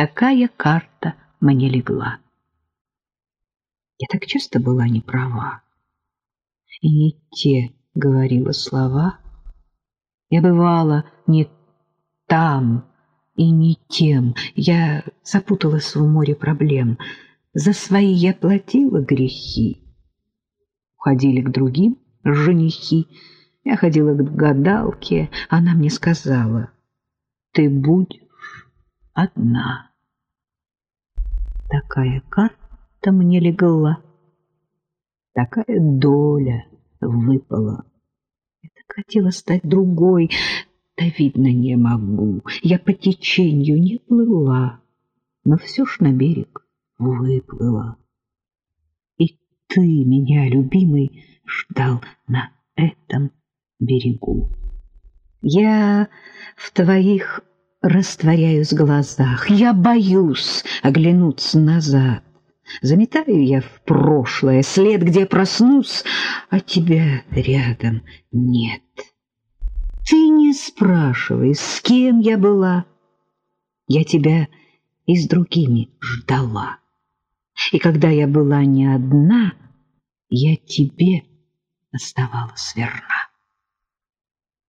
Такая карта мне легла. Я так часто была не права. И не те говорила слова. Я бывала не там и не тем. Я запуталась в море проблем. За свои я платила грехи. Уходили к другим женихи. Я ходила к гадалке. Она мне сказала, ты будешь одна. Такая карта мне легла, такая доля выпала. Я так хотела стать другой, да, видно, не могу. Я по течению не плыла, но все ж на берег выплыла. И ты меня, любимый, ждал на этом берегу. Я в твоих растворяюсь глазах, я боюсь оглянуться назад. Заметаю я в прошлое след, где проснусь, а тебя рядом нет. Ты не спрашивай, с кем я была. Я тебя и с другими ждала. И когда я была не одна, я тебе оставалась верна.